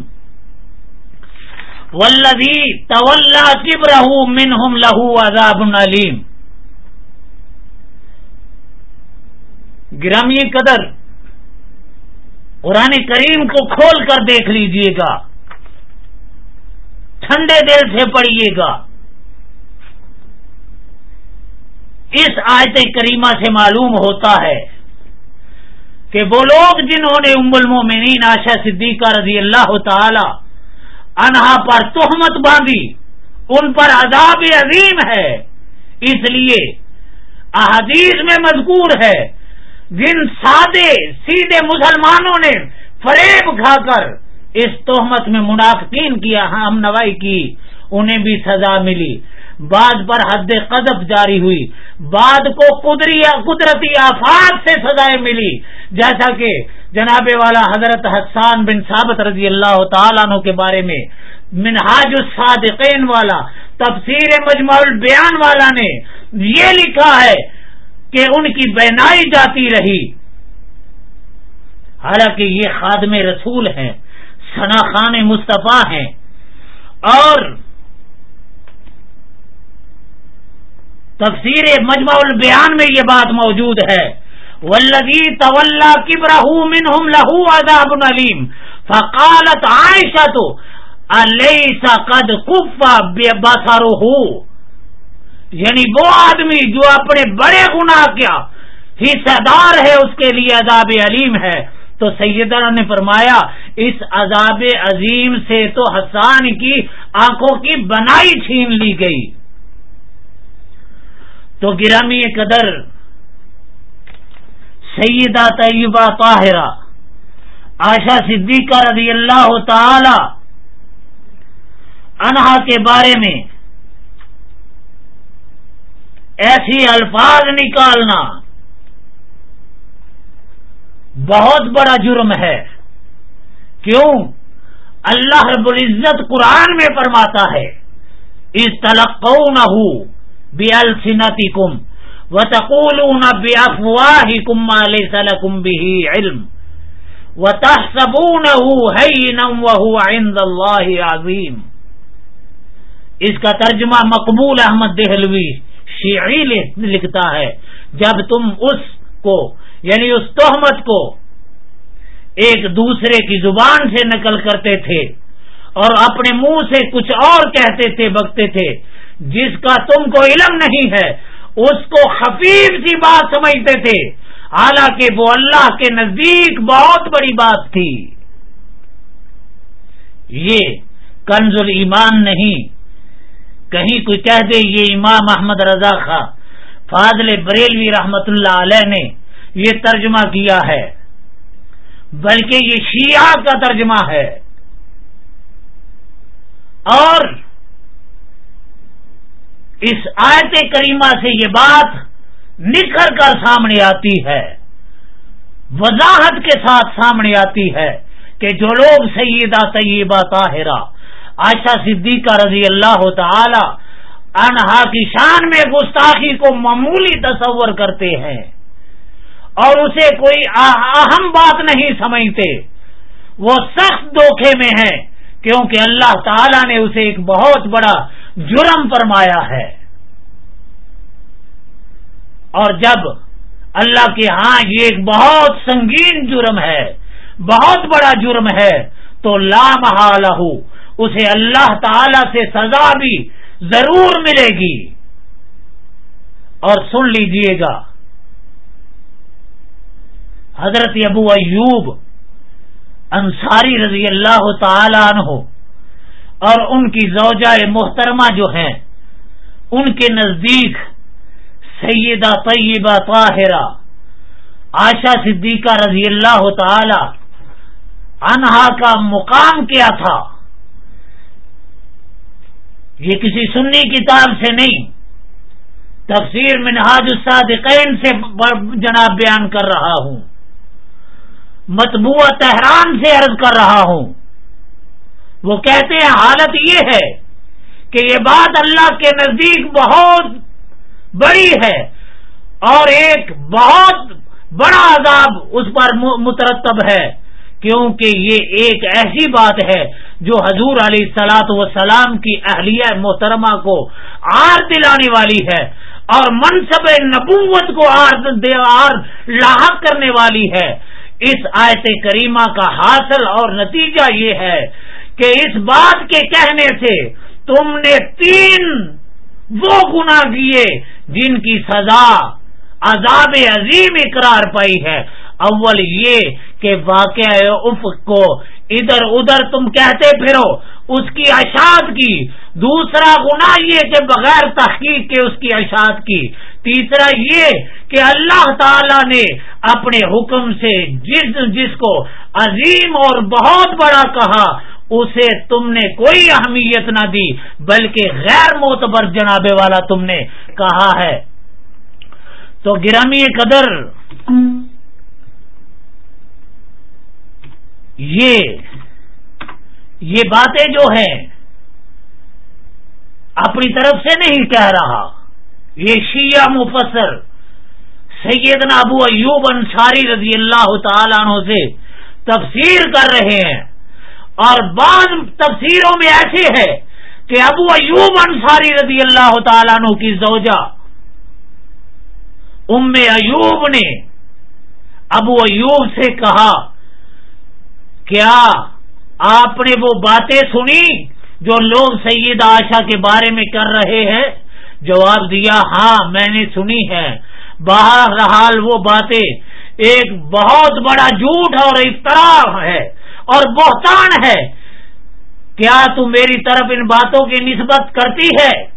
ولدی طول کب منہم لہو عذاب علیم گرامی قدر، قرآن کریم کو کھول کر دیکھ لیجیے گا۔ ٹھنڈے دل سے پڑھیے گا۔ اس آیت کریمہ سے معلوم ہوتا ہے کہ وہ لوگ جنہوں نے ام المومنین آشا صدیقہ رضی اللہ تعالی انہا پر تہمت باندھی، ان پر عذاب عظیم ہے۔ اس لیے احادیث میں مذکور ہے، جن سادے سیدھے مسلمانوں نے فریب کھا کر اس تہمت میں منافقین کیا ہم نوائی کی، انہیں بھی سزا ملی۔ بعد پر حد قدف جاری ہوئی۔ بعد کو قدرتی آفات سے سزائیں ملی۔ جیسا کہ جناب والا حضرت حسان بن ثابت رضی اللہ تعالیٰ عنہ کے بارے میں منہاج الصادقین والا، تفسیر مجمع البیان والا نے یہ لکھا ہے کہ ان کی بینائی جاتی رہی۔ حالانکہ یہ خادم رسول ہیں، سنا خان مصطفیٰ ہیں اور تفسیر مجمع البیان میں یہ بات موجود ہے۔ ولدی طول کبرہ منہم لہو عذاب علیم فقالت عائشہ تو علیہ قد کفا بسرہ یعنی وہ آدمی جو اپنے بڑے گناہ کیا حصہ دار ہے، اس کے لیے عذاب علیم ہے۔ تو سیدہ نے فرمایا، اس عذاب عظیم سے تو حسان کی آنکھوں کی بنائی چھین لی گئی۔ تو گرامی قدر سیدہ طیبہ طاہرہ آشا صدیقہ رضی اللہ تعالی انہا کے بارے میں ایسی الفاظ نکالنا بہت بڑا جرم ہے۔ کیوں؟ اللہ رب العزت قرآن میں فرماتا ہے اس تلق نہ ہو بے السنتی کم و تقول نہ بے افواہ کم کم بھی علم و تحسبون اس کا ترجمہ مقبول احمد دہلوی شیعی لکھتا ہے۔ جب تم اس کو یعنی اس تہمت کو ایک دوسرے کی زبان سے نقل کرتے تھے اور اپنے منہ سے کچھ اور کہتے تھے، بکتے تھے جس کا تم کو علم نہیں ہے، اس کو خفیف سی بات سمجھتے تھے۔ حالانکہ وہ اللہ کے نزدیک بہت بڑی بات تھی۔ یہ کنز ایمان نہیں۔ کہیں کوئی کہہ دے، یہ امام احمد رضا خاں، فاضل بریلوی رحمت اللہ علیہ نے یہ ترجمہ کیا ہے۔ بلکہ یہ شیعہ کا ترجمہ ہے۔ اور اس آیت کریمہ سے یہ بات نکھر کر سامنے آتی ہے۔ وضاحت کے ساتھ سامنے آتی ہے کہ جو لوگ سیدہ طیبہ طاہرہ آشا صدیقہ رضی اللہ تعالی انہا کی شان میں گستاخی کو معمولی تصور کرتے ہیں اور اسے کوئی اہم بات نہیں سمجھتے، وہ سخت دھوکھے میں ہے کیونکہ اللہ تعالی نے اسے ایک بہت بڑا جرم فرمایا ہے۔ اور جب اللہ کے ہاں یہ ایک بہت سنگین جرم ہے، بہت بڑا جرم ہے، تو لام اسے اللہ تعالی سے سزا بھی ضرور ملے گی۔ اور سن لیجیے گا۔ حضرت ابو ایوب انصاری رضی اللہ تعالی عنہ اور ان کی زوجہ محترمہ جو ہیں، ان کے نزدیک سیدہ طیبہ طاہرہ آشا صدیقہ رضی اللہ تعالی انہا کا مقام کیا تھا، یہ کسی سنی کتاب سے نہیں، تفسیر منہاج الصادقین سے جناب بیان کر رہا ہوں۔ متبوع تہران سے عرض کر رہا ہوں۔ وہ کہتے ہیں، حالت یہ ہے کہ یہ بات اللہ کے نزدیک بہت بڑی ہے اور ایک بہت بڑا عذاب اس پر مترتب ہے۔ کیونکہ یہ ایک ایسی بات ہے جو حضور علیہ سلاط وسلام کی اہلیہ محترمہ کو آر دلانے والی ہے اور منصب نبوت کو آر لاحق کرنے والی ہے۔ اس آیت کریمہ کا حاصل اور نتیجہ یہ ہے کہ اس بات کے کہنے سے تم نے تین وہ گنا کیے جن کی سزا عذاب عظیم اقرار پائی ہے۔ اول یہ کہ واقع افق کو ادھر ادھر تم کہتے پھرو، اس کی اشاعت کی۔ دوسرا گنا یہ کہ بغیر تحقیق کے اس کی اشاعت کی۔ تیسرا یہ کہ اللہ تعالی نے اپنے حکم سے جس جس کو عظیم اور بہت بڑا کہا، اسے تم نے کوئی اہمیت نہ دی، بلکہ غیر معتبر جنابے والا تم نے کہا ہے۔ تو گرامی قدر یہ یہ باتیں جو ہیں، اپنی طرف سے نہیں کہہ رہا۔ یہ شیعہ مفسر سیدنا ابو ایوب انصاری رضی اللہ تعالیٰ عنہ سے تفسیر کر رہے ہیں۔ اور بعض تفسیروں میں ایسے ہے کہ ابو ایوب انصاری رضی اللہ تعالیٰ عنہ کی زوجہ ام ایوب نے ابو ایوب سے کہا کیا آپ نے وہ باتیں سنی جو لوگ سید آشا کے بارے میں کر رہے ہیں؟ جواب دیا ہاں میں نے سنی ہے۔ بہرحال وہ باتیں ایک بہت بڑا جھوٹ اور افطرا ہے اور بہتان ہے۔ کیا تو میری طرف ان باتوں کی نسبت کرتی ہے؟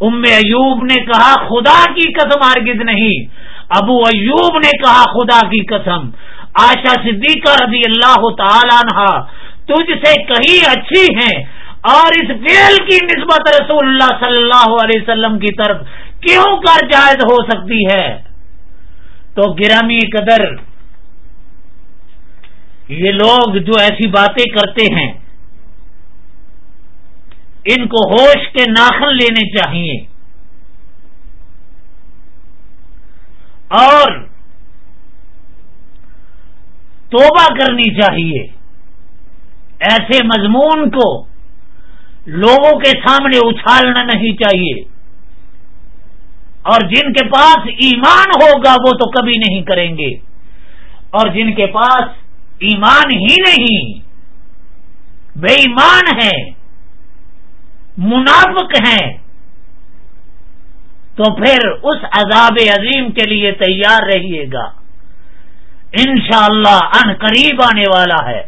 ام ایوب نے کہا، خدا کی قسم، ہرگز نہیں۔ ابو ایوب نے کہا، خدا کی قسم۔ آشا صدیقہ رضی اللہ تعالیٰ عنہ تجھ سے کہیں اچھی ہیں اور اس فیل کی نسبت رسول اللہ صلی اللہ علیہ وسلم کی طرف کیوں کر جائز ہو سکتی ہے؟ تو گرامی قدر، یہ لوگ جو ایسی باتیں کرتے ہیں، ان کو ہوش کے ناخن لینے چاہیے۔ اور توبہ کرنی چاہیے۔ ایسے مضمون کو لوگوں کے سامنے اچھالنا نہیں چاہیے۔ اور جن کے پاس ایمان ہوگا وہ تو کبھی نہیں کریں گے۔ اور جن کے پاس ایمان ہی نہیں، بے ایمان ہے منافق ہیں، تو پھر اس عذاب عظیم کے لیے تیار رہیے گا۔ انشاءاللہ ان قریب آنے والا ہے۔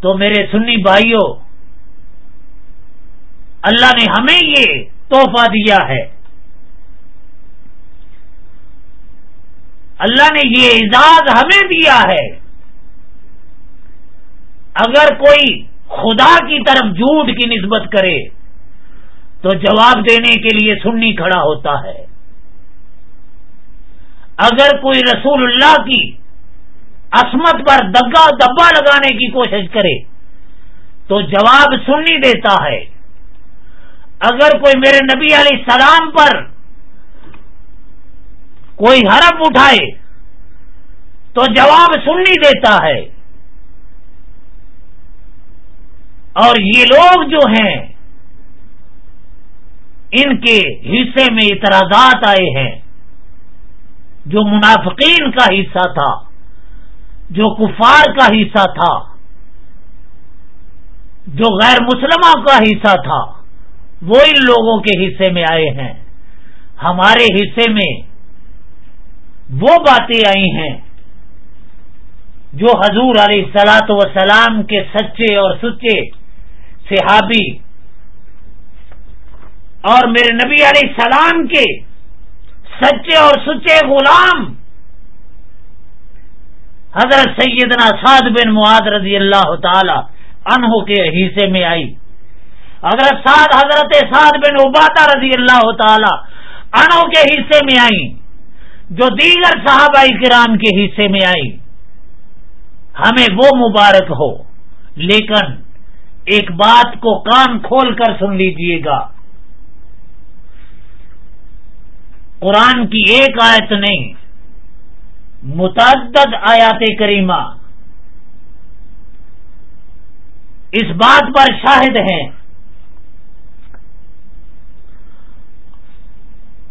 تو میرے سنی بھائیوں اللہ نے ہمیں یہ تحفہ دیا ہے۔ اللہ نے یہ اعزاز ہمیں دیا ہے۔ اگر کوئی خدا کی طرف جھوٹ کی نسبت کرے، تو جواب دینے کے لیے سننی کھڑا ہوتا ہے۔ اگر کوئی رسول اللہ کی عصمت پر دگا دبا لگانے کی کوشش کرے تو جواب سننی دیتا ہے۔ اگر کوئی میرے نبی علیہ السلام پر کوئی حرف اٹھائے تو جواب سننی دیتا ہے۔ اور یہ لوگ جو ہیں، ان کے حصے میں اعتراضات آئے ہیں۔ جو منافقین کا حصہ تھا، جو کفار کا حصہ تھا، جو غیر مسلموں کا حصہ تھا، وہ ان لوگوں کے حصے میں آئے ہیں۔ ہمارے حصے میں وہ باتیں آئی ہیں جو حضور علیہ سلاط وسلام کے سچے اور سچے صحابی اور میرے نبی علیہ السلام کے سچے اور سچے غلام حضرت سیدنا سعد بن معاد رضی اللہ تعالی انہوں کے حصے میں آئی۔ حضرت سعد حضرت سعد بن اباتا رضی اللہ تعالی انہوں کے حصے میں آئی، جو دیگر صحابہ کرام کے حصے میں آئی۔ ہمیں وہ مبارک ہو، لیکن ایک بات کو کان کھول کر سن لیجیے گا۔ قرآن کی ایک آیت نہیں، متعدد آیات کریمہ۔ اس بات پر شاہد ہیں۔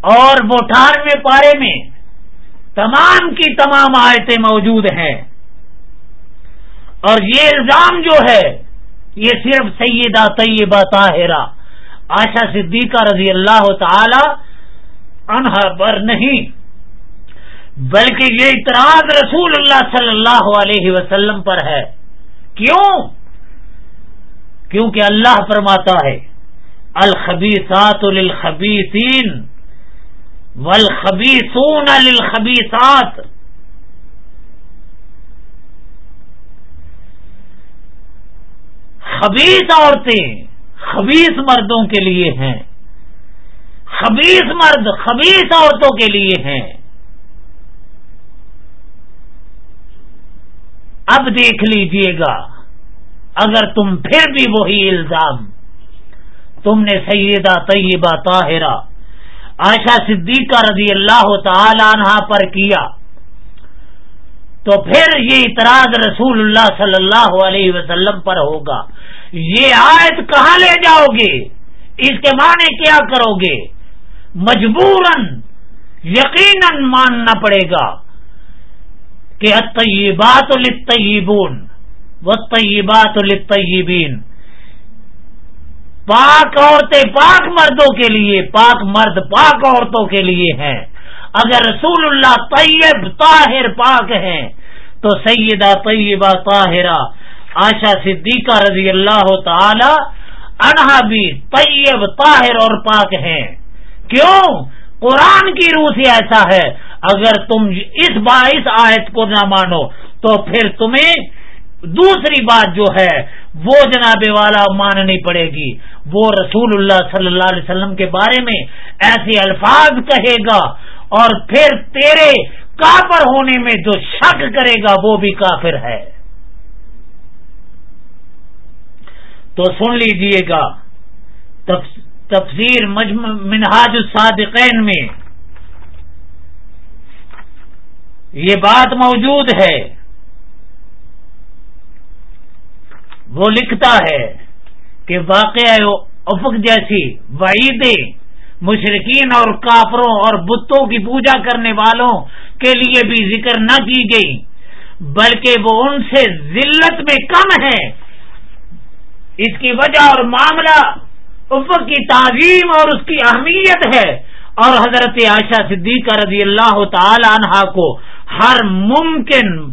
اور وہ اٹھارہویں پارے میں تمام کی تمام آیتیں موجود ہیں۔ اور یہ الزام جو ہے، یہ صرف سیدہ طیبہ طاہرہ آشا صدیقہ رضی اللہ تعالی انہا پر نہیں، بلکہ یہ اعتراض رسول اللہ صلی اللہ علیہ وسلم پر ہے۔ کیوں؟ کیونکہ اللہ فرماتا ہے الخبیسات للخبیسین والخبیسون للخبیسات خبیص عورتیں خبیص مردوں کے لیے ہیں۔ خبیص مرد خبیص عورتوں کے لیے ہیں۔ اب دیکھ لیجیے گا، اگر تم پھر بھی وہی الزام، تم نے سیدہ طیبہ طاہرہ آشا صدیقہ رضی اللہ تعالی عنہ پر کیا، تو پھر یہ اعتراض رسول اللہ صلی اللہ علیہ وسلم پر ہوگا۔ یہ آیت کہاں لے جاؤ گے؟ اس کے معنی کیا کرو گے؟ مجبوراً یقیناً ماننا پڑے گا کہ الطیبات للطیبون والطیبات للطیبین پاک عورتیں پاک مردوں کے لیے، پاک مرد پاک عورتوں کے لیے ہیں۔ اگر رسول اللہ طیب طاہر پاک ہیں، تو سیدہ طیبہ طاہرہ آشا صدیقہ رضی اللہ تعالی انہا بھی طیب طاہر اور پاک ہیں۔ کیوں؟ قرآن کی روح سے ایسا ہے۔ اگر تم اس باعث آیت کو نہ مانو، تو پھر تمہیں دوسری بات جو ہے، وہ جناب والا ماننی پڑے گی۔ وہ رسول اللہ صلی اللہ علیہ وسلم کے بارے میں ایسے الفاظ کہے گا اور پھر تیرے کافر ہونے میں جو شک کرے گا، وہ بھی کافر ہے۔ تو سن لیجیے گا تفسیر منہاج الصادقین میں۔ یہ بات موجود ہے۔ وہ لکھتا ہے کہ واقعہ افق جیسی وعیدیں مشرقین اور کافروں اور بتوں کی پوجا کرنے والوں کے لیے بھی ذکر نہ کی گئی بلکہ وہ ان سے ذلت میں کم ہے اس کی وجہ اور معاملہ افق کی تعظیم اور اس کی اہمیت ہے۔ اور حضرت عائشہ صدیقہ رضی اللہ تعالی عنہا کو ہر ممکن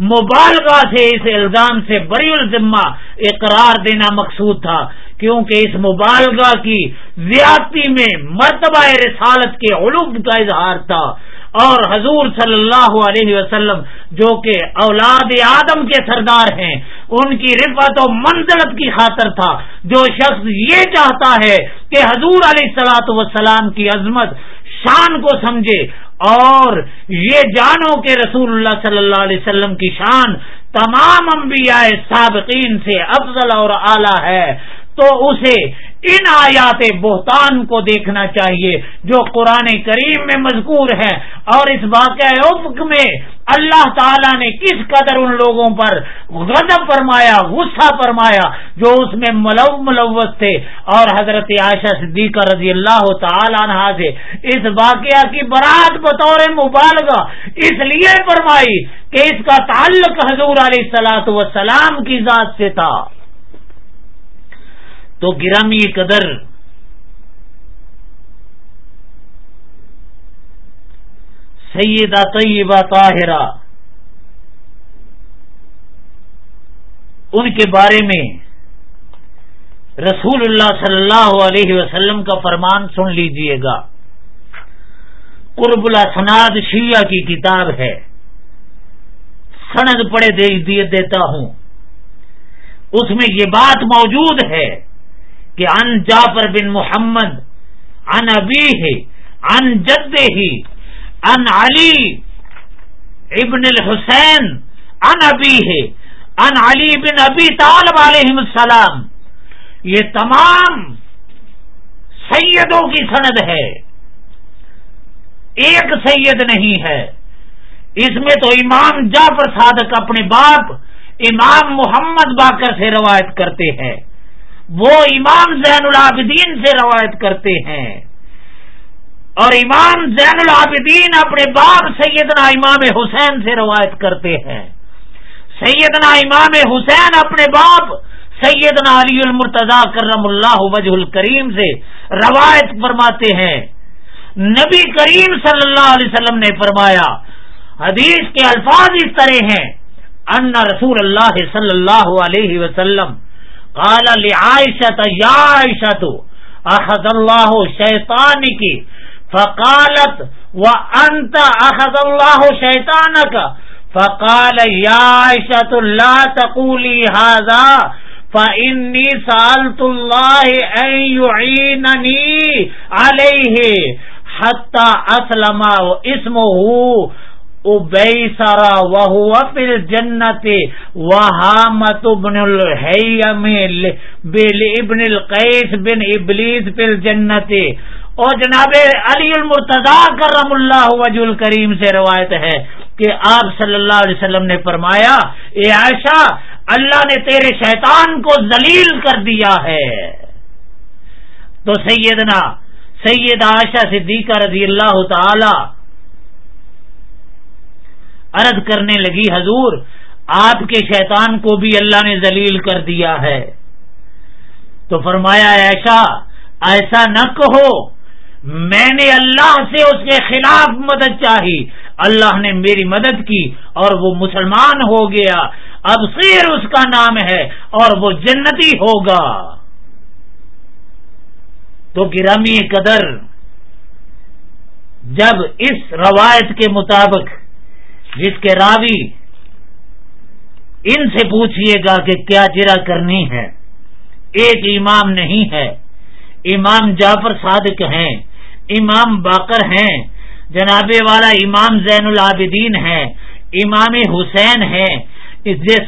مبالغہ سے اس الزام سے بری الزمہ اقرار دینا مقصود تھا، کیونکہ اس مبالغہ کی زیادتی میں مرتبہ رسالت کے علوم کا اظہار تھا۔ اور حضور صلی اللہ علیہ وسلم جو کہ اولاد آدم کے سردار ہیں، ان کی رفت و منزلت کی خاطر تھا۔ جو شخص یہ چاہتا ہے کہ حضور علیہ السلاۃ وسلام کی عظمت شان کو سمجھے اور یہ جانو کہ رسول اللہ صلی اللہ علیہ وسلم کی شان تمام انبیاء سابقین سے افضل اور اعلی ہے، تو اسے ان آیات بہتان کو دیکھنا چاہیے جو قرآن کریم میں مذکور ہے اور اس واقعہ افق میں اللہ تعالی نے کس قدر ان لوگوں پر غضب فرمایا، غصہ فرمایا، جو اس میں ملو ملوث تھے۔ اور حضرت عائشہ صدیقہ رضی اللہ تعالی عنہ سے اس واقعہ کی برات بطور مبالغہ اس لیے فرمائی کہ اس کا تعلق حضور علیہ السلاۃ وسلام کی ذات سے تھا۔ تو گرامی قدر سیدہ طیبہ طاہرہ، ان کے بارے میں رسول اللہ صلی اللہ علیہ وسلم کا فرمان سن لیجیے گا۔ قرب الاسناد شیعہ کی کتاب ہے۔ سند پڑے دیتا ہوں۔ اس میں یہ بات موجود ہے کہ ان جعفر بن محمد ان ابی ہے ان جد ہی ان علی ابن الحسین ان ابی ہے ان علی بن ابی طالب علیہ السلام۔ یہ تمام سیدوں کی سند ہے۔ ایک سید نہیں ہے۔ اس میں تو امام جعفر صادق اپنے باپ امام محمد باقر سے روایت کرتے ہیں۔ وہ امام زین العابدین سے روایت کرتے ہیں۔ اور امام زین العابدین اپنے باپ سیدنا امام حسین سے روایت کرتے ہیں۔ سیدنا امام حسین اپنے باپ سیدنا علی المرتضی کرم اللہ وجہ الکریم سے روایت فرماتے ہیں۔ نبی کریم صلی اللہ علیہ وسلم نے فرمایا، حدیث کے الفاظ اس طرح ہیں۔ ان رسول اللہ صلی اللہ علیہ وسلم قال لعائشة یا عائشة اخذ اللہ شیطان کی فقالت وانت اخذ اللہ شیطانک فقال یا عائشة، لا تقولی هذا، فإني سألت الله أن يعينني عليه حتى أسلم اسمه. ابیسرا وہ پھر جنت وہامت ابن الحیم بل ابن القیس بن ابلیس پھر جنت اور جناب علی المرتضی کرم اللہ وجہ الکریم سے روایت ہے کہ آپ صلی اللہ علیہ وسلم نے فرمایا، اے عائشہ، اللہ نے تیرے شیطان کو ذلیل کر دیا ہے۔ تو سیدنا، سید عائشہ صدیقہ رضی اللہ تعالی عرض کرنے لگی، حضور، آپ کے شیطان کو بھی اللہ نے ذلیل کر دیا ہے۔ تو فرمایا ایسا ایسا نہ کہو، میں نے اللہ سے اس کے خلاف مدد چاہی۔ اللہ نے میری مدد کی اور وہ مسلمان ہو گیا۔ اب سیر اس کا نام ہے اور وہ جنتی ہوگا۔ تو گرامی قدر، جب اس روایت کے مطابق جس کے راوی ان سے پوچھئے گا کہ کیا جرا کرنی ہے۔ ایک امام نہیں ہے۔ امام جعفر صادق ہیں۔ امام باقر ہیں۔ جناب والا امام زین العابدین ہیں۔ امام حسین ہیں۔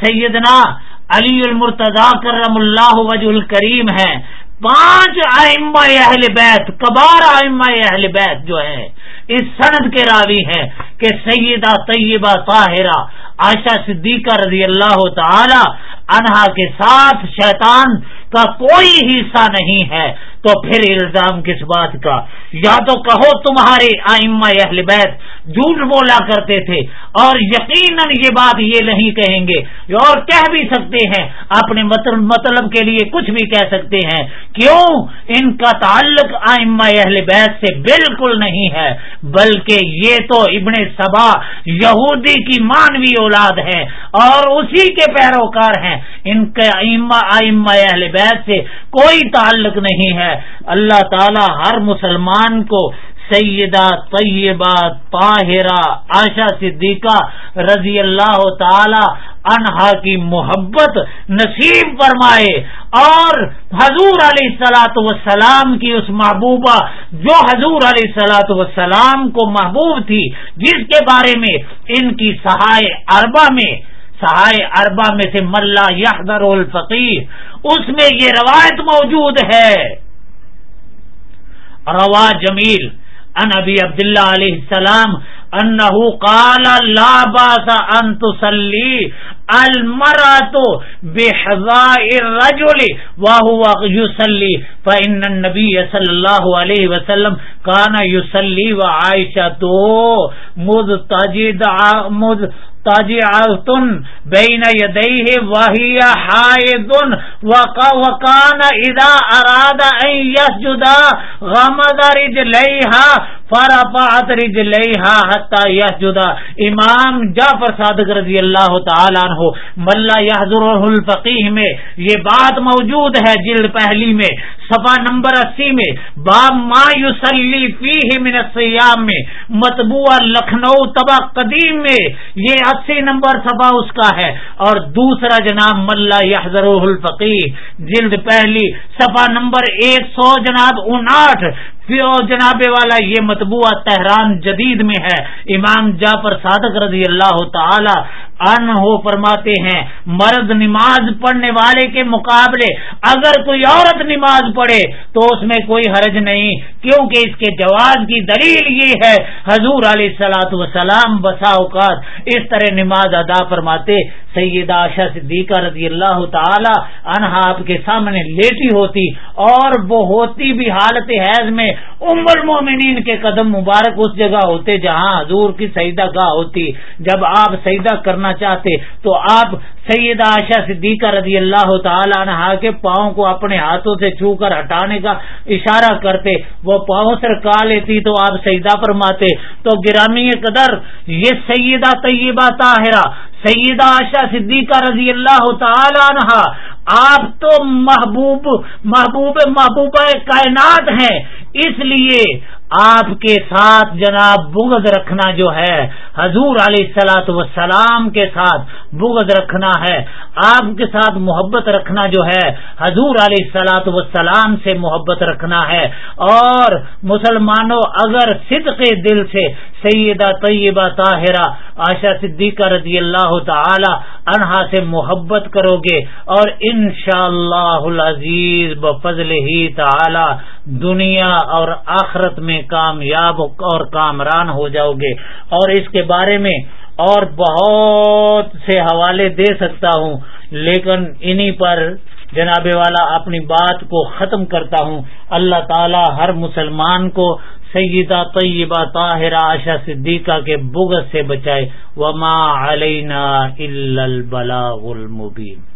سیدنا علی المرتضی کرم اللہ وج الکریم ہے پانچ ائمہ اہل بیت کبار ائمہ اہل بیت جو ہے اس سند کے راوی ہیں کہ سیدہ طیبہ طاہرہ عائشہ صدیقہ رضی اللہ تعالی انہا کے ساتھ شیطان کا کوئی حصہ نہیں ہے۔ تو پھر الزام کس بات کا؟ یا تو کہو تمہارے آئمہ اہل بیت جھوٹ بولا کرتے تھے اور یقیناً یہ بات یہ نہیں کہیں گے۔ اور کہہ بھی سکتے ہیں، اپنے مطلب, مطلب کے لیے کچھ بھی کہہ سکتے ہیں۔ کیوں؟ ان کا تعلق آئمہ اہل بیت سے بالکل نہیں ہے۔ بلکہ یہ تو ابن سبا یہودی کی مانوی اولاد ہے اور اسی کے پیروکار ہیں۔ ان کے آئمہ اہل بیت سے کوئی تعلق نہیں ہے۔ اللہ تعالی ہر مسلمان کو سیدہ طیبہ طاہرہ آشا صدیقہ رضی اللہ تعالی انہا کی محبت نصیب فرمائے اور حضور علیہ سلاۃ وسلام کی اس محبوبہ جو حضور علیہ سلاۃ وسلام کو محبوب تھی، جس کے بارے میں ان کی سہائے اربا میں، سہائے اربا میں سے ملا یحضر الفقیر، اس میں یہ روایت موجود ہے۔ روا جمیل ان ابی عبداللہ علیہ السلام انہو قال لا باس ان تسلی المرأة بحذاء الرجل وهو يصلي فإن النبي صلى الله عليه وسلم كان يصلي وعائشة مذ تجد مذ تاجعتن بین یدیہ وہی حائد وکان اذا اراد ان یسجد غمد رجلیہا فرفعت رجلیہا حتی یسجد امام جعفر صادق رضی اللہ تعالیٰ عنہ ملا یحضرہ الفقیہ میں، یہ بات موجود ہے جلد پہلی میں صفا نمبر اسی میں، باب ما یسلی فیہ من السیام میں مطبوع لکھنؤ تبا قدیم میں، یہ اسی نمبر صفا اس کا ہے۔ اور دوسرا جناب ملا یحضر الفقی جلد پہلی صفا نمبر ایک سو جناب انٹھ جناب والا یہ مطبوع تہران جدید میں ہے۔ امام جعفر صادق رضی اللہ تعالی ان ہو فرماتے ہیں، مرد نماز پڑھنے والے کے مقابلے اگر کوئی عورت نماز پڑھے تو اس میں کوئی حرج نہیں، کیونکہ اس کے جواز کی دلیل یہ ہے، حضور علیہ سلاۃ وسلام بسا اوقات اس طرح نماز ادا فرماتے، سیدہ آشا صدیقہ رضی اللہ تعالی انہا آپ کے سامنے لیٹی ہوتی اور وہ ہوتی بھی حالت حیض میں ام المومنین کے قدم مبارک اس جگہ ہوتے جہاں حضور کی سیدہ گاہ ہوتی۔ جب آپ سیدہ کرنا چاہتے تو آپ سیدہ عائشہ صدیقہ رضی اللہ تعالی عنہ کے پاؤں کو اپنے ہاتھوں سے چھو کر ہٹانے کا اشارہ کرتے۔ وہ پاؤں سے کا لیتی تو آپ سیدہ فرماتے۔ تو گرامی قدر، یہ سیدہ طیبہ طاہرہ سیدہ عائشہ صدیقہ رضی اللہ تعالی عنہ، آپ تو محبوب محبوب محبوبہ کائنات ہیں۔ اس لیے آپ کے ساتھ جناب بغض رکھنا جو ہے، حضور علیہ السلاۃ وسلام کے ساتھ بغض رکھنا ہے، آپ کے ساتھ محبت رکھنا جو ہے، حضور علیہ السلاۃ وسلام سے محبت رکھنا ہے۔ اور مسلمانوں، اگر صدق دل سے سیدہ طیبہ طاہرہ آشا صدیقہ رضی اللہ تعالی انہا سے محبت کرو گے، اور انشاء اللہ عزیز بفضل ہی تعالی دنیا اور آخرت میں میں کامیاب اور کامران ہو جاؤ گے۔ اور اس کے بارے میں اور بہت سے حوالے دے سکتا ہوں، لیکن انہی پر جناب والا اپنی بات کو ختم کرتا ہوں۔ اللہ تعالی ہر مسلمان کو سیدہ طیبہ طاہرہ عائشہ صدیقہ کے بغض سے بچائے۔ وما علینا الا البلاغ المبین